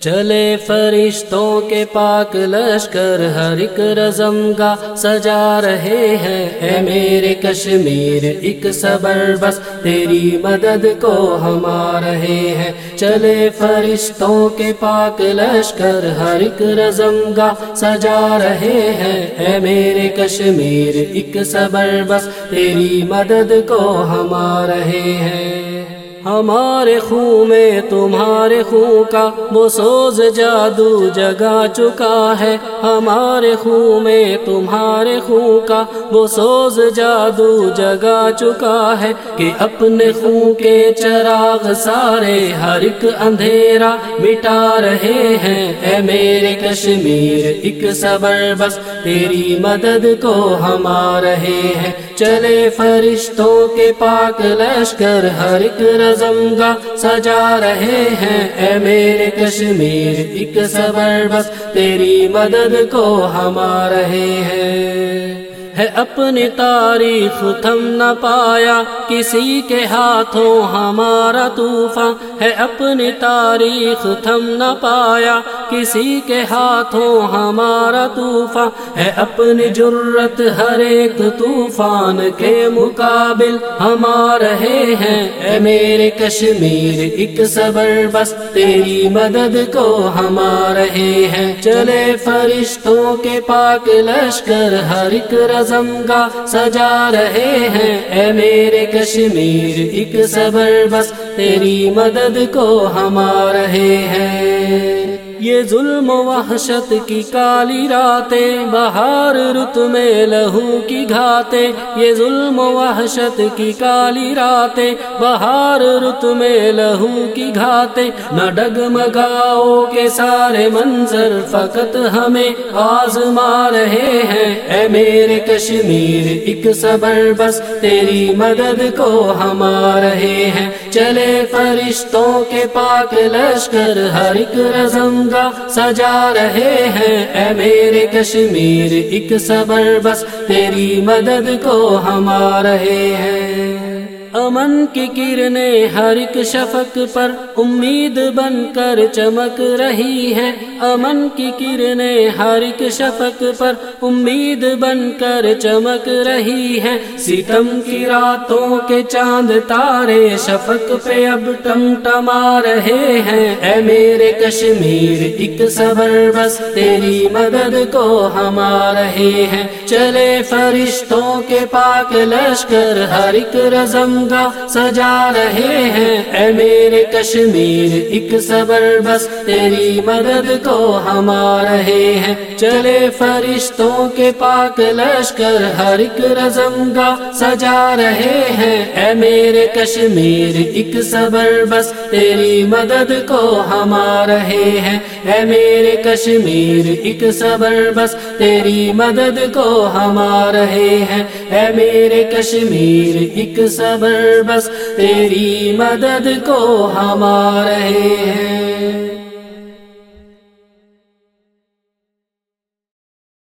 چلے فرشتوں کے پاک لشکر، ہر ایک رزم کا سجا رہے ہیں۔ اے میرے کشمیر، ایک صبر بس، تیری مدد کو ہم آ رہے ہیں۔ چلے فرشتوں کے پاک لشکر، ہر ایک رزم کا سجا رہے ہیں۔ اے میرے کشمیر، ایک صبر بس، تیری مدد کو ہم آ رہے ہیں۔ ہمارے خون میں تمہارے خون کا وہ سوز جادو جگا چکا ہے۔ ہمارے خون میں تمہارے خون کا وہ سوز جادو جگا چکا ہے کہ اپنے خون کے چراغ سارے ہر ایک اندھیرا مٹا رہے ہیں۔ اے میرے کشمیر، ایک صبر بس تیری مدد کو ہم آ رہے ہیں۔ چلے فرشتوں کے پاک لشکر، ہر ایک رزم سجا رہے ہیں۔ اے میرے کشمیر، ایک صبر بس تیری مدد کو ہم آ رہے ہیں۔ ہے اپنی تاریخ تھم نہ پایا، کسی کے ہاتھوں ہمارا طوفان۔ ہے اپنی تاریخ تھم نہ پایا کسی کے ہاتھوں ہمارا طوفان ہے، اپنی جرت ہر ایک طوفان کے مقابل ہم آ رہے ہیں۔ اے میرے کشمیر، ایک صبر بس، تیری مدد کو ہم آ رہے ہیں۔ چلے فرشتوں کے پاک لشکر، ہر ایک رض کا سجا رہے ہیں۔ اے میرے کشمیر، ایک صبر بس، تیری مدد کو ہم آ رہے ہیں۔ یہ ظلم و وحشت کی کالی راتیں، بہار رت میں لہو کی گھاتے یہ ظلم و وحشت کی کالی راتیں، بہار رت میں لہو کی گھاتے نہ ڈگمگاؤ کے سارے منظر، فقط ہمیں آزما رہے ہیں۔ اے میرے کشمیر، ایک صبر بس، تیری مدد کو ہم آ رہے ہیں۔ چلے فرشتوں کے پاک لشکر، ہر ایک رزم سجا رہے ہیں۔ اے میرے کشمیر، ایک صبر بس، تیری مدد کو ہم آ رہے ہیں۔ امن کی کرنیں ہر ایک شفق پر امید بن کر چمک رہی ہے۔ امن کی کرنیں ہر ایک شفق پر امید بن کر چمک رہی ہے۔ ستم کی راتوں کے چاند تارے شفق پہ اب ٹم ٹما رہے ہیں۔ اے میرے کشمیر، ایک صبر بس تیری مدد کو ہم آ رہے ہیں۔ چلے فرشتوں کے پاک لشکر، ہر ایک رزم سجا رہے ہیں۔ اے میرے کشمیر، ایک صبر بس، تیری مدد کو ہم آ رہے ہیں۔ چلے فرشتوں کے پاک لشکر، ہر ایک رزم گا سجا رہے ہیں۔ اے میرے کشمیر، ایک صبر بس، تیری مدد کو ہم آ رہے ہیں۔ اے میرے کشمیر، ایک صبر بس، تیری مدد کو ہم آ رہے ہیں۔ ہے میرے کشمیر ایک صبر بس تیری مدد کو ہمارے ہیں۔